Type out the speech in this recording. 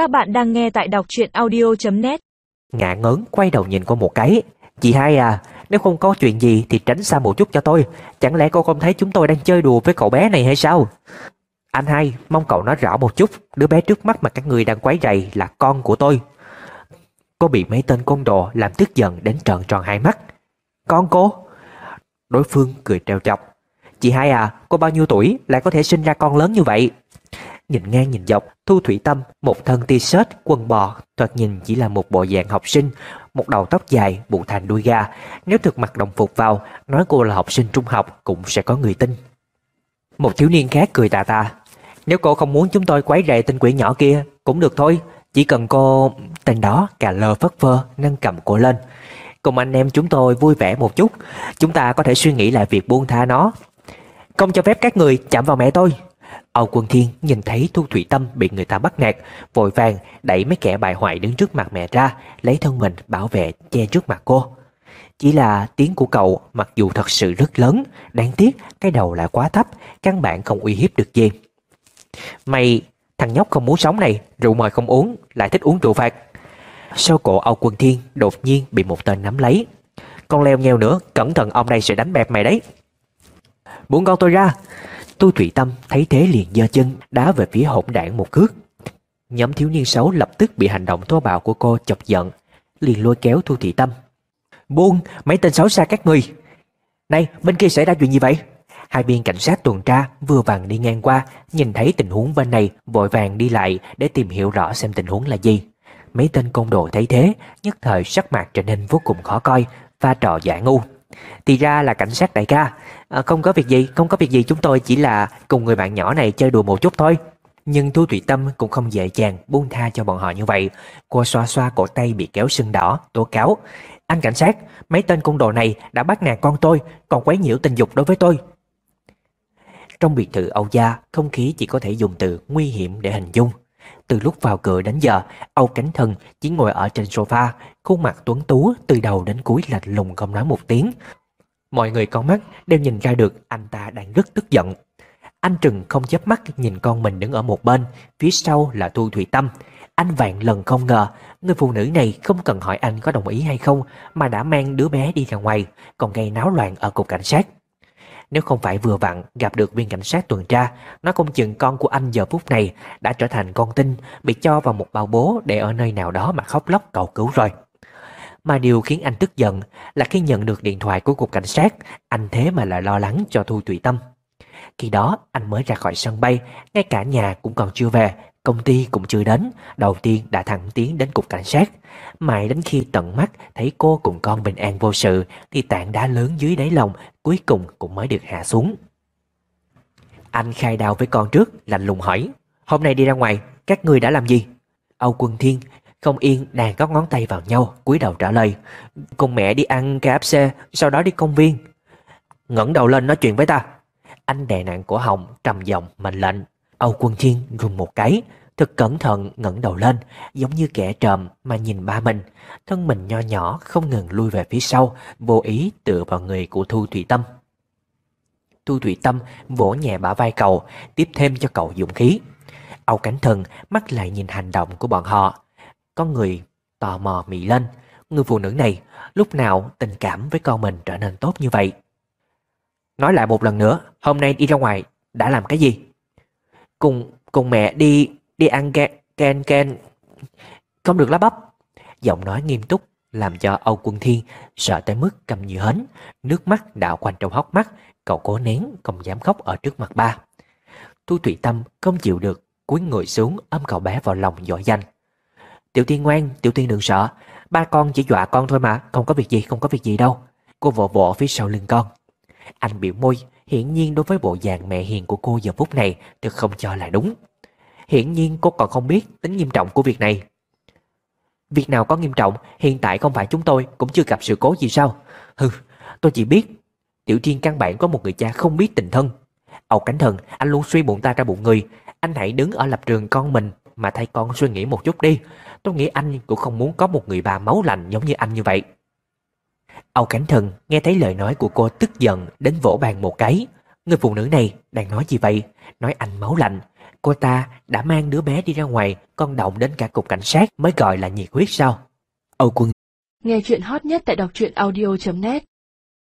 Các bạn đang nghe tại đọc truyện audio.net Ngạ ngớn quay đầu nhìn cô một cái. Chị hai à Nếu không có chuyện gì thì tránh xa một chút cho tôi. Chẳng lẽ cô không thấy chúng tôi đang chơi đùa với cậu bé này hay sao? Anh hai, Mong cậu nói rõ một chút. Đứa bé trước mắt mà các người đang quấy rầy là con của tôi. Cô bị mấy tên côn đồ Làm tức giận đến trợn tròn hai mắt. Con cô? Đối phương cười treo chọc. Chị hai à Cô bao nhiêu tuổi lại có thể sinh ra con lớn như vậy? Nhìn ngang nhìn dọc, Thu Thủy Tâm, một thân t-shirt, quần bò, thoạt nhìn chỉ là một bộ dạng học sinh, một đầu tóc dài, bụ thành đuôi gà. Nếu thực mặc đồng phục vào, nói cô là học sinh trung học cũng sẽ có người tin. Một thiếu niên khác cười tà tà. Nếu cô không muốn chúng tôi quấy rầy tên quỷ nhỏ kia, cũng được thôi. Chỉ cần cô... Tên đó cà lơ phất phơ, nâng cầm cô lên. Cùng anh em chúng tôi vui vẻ một chút, chúng ta có thể suy nghĩ lại việc buông tha nó. Không cho phép các người chạm vào mẹ tôi. Âu Quân Thiên nhìn thấy Thu Thủy Tâm bị người ta bắt nạt, vội vàng đẩy mấy kẻ bại hoại đứng trước mặt mẹ ra, lấy thân mình bảo vệ che trước mặt cô. Chỉ là tiếng của cậu mặc dù thật sự rất lớn, đáng tiếc cái đầu lại quá thấp, căn bản không uy hiếp được gì. Mày, thằng nhóc không muốn sống này, rượu mời không uống, lại thích uống rượu phạt. Sau cổ Âu Quân Thiên đột nhiên bị một tên nắm lấy. Con leo nheo nữa, cẩn thận ông này sẽ đánh bẹp mày đấy. Buông con tôi ra, Tu Thủy Tâm thấy thế liền giơ chân đá về phía hỗn đảng một cước. Nhóm thiếu niên xấu lập tức bị hành động thô bạo của cô chọc giận, liền lôi kéo Thu Thủy Tâm. Buông, mấy tên xấu xa các người. Này, bên kia xảy ra chuyện gì vậy? Hai viên cảnh sát tuần tra vừa vàng đi ngang qua, nhìn thấy tình huống bên này, vội vàng đi lại để tìm hiểu rõ xem tình huống là gì. Mấy tên công đồ thấy thế, nhất thời sắc mặt trở nên vô cùng khó coi, pha trò giả ngu. Thì ra là cảnh sát đại ca. À, Không có việc gì, không có việc gì. Chúng tôi chỉ là cùng người bạn nhỏ này chơi đùa một chút thôi. Nhưng Thu Thủy Tâm cũng không dễ dàng buông tha cho bọn họ như vậy. Cô xoa xoa cổ tay bị kéo sưng đỏ, tố cáo. Anh cảnh sát, mấy tên côn đồ này đã bắt nạt con tôi Còn quấy nhiễu tình dục đối với tôi. Trong biệt thự Âu Gia Không khí chỉ có thể dùng từ nguy hiểm để hình dung từ lúc vào cửa đến giờ, Âu Cánh Thần chỉ ngồi ở trên sofa, khuôn mặt tuấn tú từ đầu đến cuối lạnh lùng không nói một tiếng. Mọi người con mắt đều nhìn ra được anh ta đang rất tức giận. Anh Trừng không chớp mắt nhìn con mình đứng ở một bên, phía sau là Thu Thủy Tâm. Anh vạn lần không ngờ, người phụ nữ này không cần hỏi anh có đồng ý hay không mà đã mang đứa bé đi ra ngoài, còn gây náo loạn ở cục cảnh sát. Nếu không phải vừa vặn gặp được viên cảnh sát tuần tra, nó không chừng con của anh giờ phút này đã trở thành con tin, bị cho vào một bao bố để ở nơi nào đó mà khóc lóc cầu cứu rồi. Mà điều khiến anh tức giận là khi nhận được điện thoại của cục cảnh sát, anh thế mà lại lo lắng cho Thu Thủy Tâm. Khi đó anh mới ra khỏi sân bay, ngay cả nhà cũng còn chưa về, công ty cũng chưa đến, đầu tiên đã thẳng tiến đến cục cảnh sát. Mãi đến khi tận mắt thấy cô cùng con bình an vô sự thì tảng đá lớn dưới đáy lòng cuối cùng cũng mới được hạ xuống. Anh khai đào với con trước, lạnh lùng hỏi. Hôm nay đi ra ngoài, các người đã làm gì? Âu Quân Thiên không yên đàn có ngón tay vào nhau, cúi đầu trả lời. Cùng mẹ đi ăn KFC, sau đó đi công viên. ngẩng đầu lên nói chuyện với ta. Anh đè nặng cổ họng, trầm giọng mệnh lệnh. Âu Quân Thiên rùng một cái, thật cẩn thận ngẩng đầu lên, giống như kẻ trộm mà nhìn ba mình. Thân mình nho nhỏ không ngừng lui về phía sau, vô ý tựa vào người của Thu Thủy Tâm. Thu Thủy Tâm vỗ nhẹ bả vai cậu, tiếp thêm cho cậu dũng khí. Âu Cảnh Thần mắt lại nhìn hành động của bọn họ. Có người tò mò mị lên. Người phụ nữ này lúc nào tình cảm với con mình trở nên tốt như vậy. Nói lại một lần nữa, hôm nay đi ra ngoài đã làm cái gì? Cùng cùng mẹ đi đi ăn ken ken ken không được lá bắp. Giọng nói nghiêm túc làm cho Âu Quân Thiên sợ tới mức cầm như hến, nước mắt đạo quanh trong hốc mắt, cậu cố nén không dám khóc ở trước mặt ba. Thu Thủy Tâm không chịu được, cúi người xuống ôm cậu bé vào lòng dội danh. Tiểu Tiên ngoan, Tiểu Tiên đừng sợ, ba con chỉ dọa con thôi mà, không có việc gì, không có việc gì đâu. Cô vỗ vỗ phía sau lưng con. Anh biểu môi, hiển nhiên đối với bộ dạng mẹ hiền của cô giờ phút này được không cho là đúng. Hiển nhiên cô còn không biết tính nghiêm trọng của việc này. Việc nào có nghiêm trọng, hiện tại không phải chúng tôi cũng chưa gặp sự cố gì sao? Hừ, tôi chỉ biết Tiểu Thiên căn bản có một người cha không biết tình thân. Âu cánh Thần, anh luôn suy bụng ta ra bụng người. Anh hãy đứng ở lập trường con mình mà thay con suy nghĩ một chút đi. Tôi nghĩ anh cũng không muốn có một người bà máu lạnh giống như anh như vậy. Âu Cảnh Thần nghe thấy lời nói của cô tức giận đến vỗ bàn một cái. Người phụ nữ này đang nói gì vậy? Nói anh máu lạnh. cô ta đã mang đứa bé đi ra ngoài, con động đến cả cục cảnh sát mới gọi là nhiệt huyết sao? Âu Quân Nghe chuyện hot nhất tại đọc truyện audio.net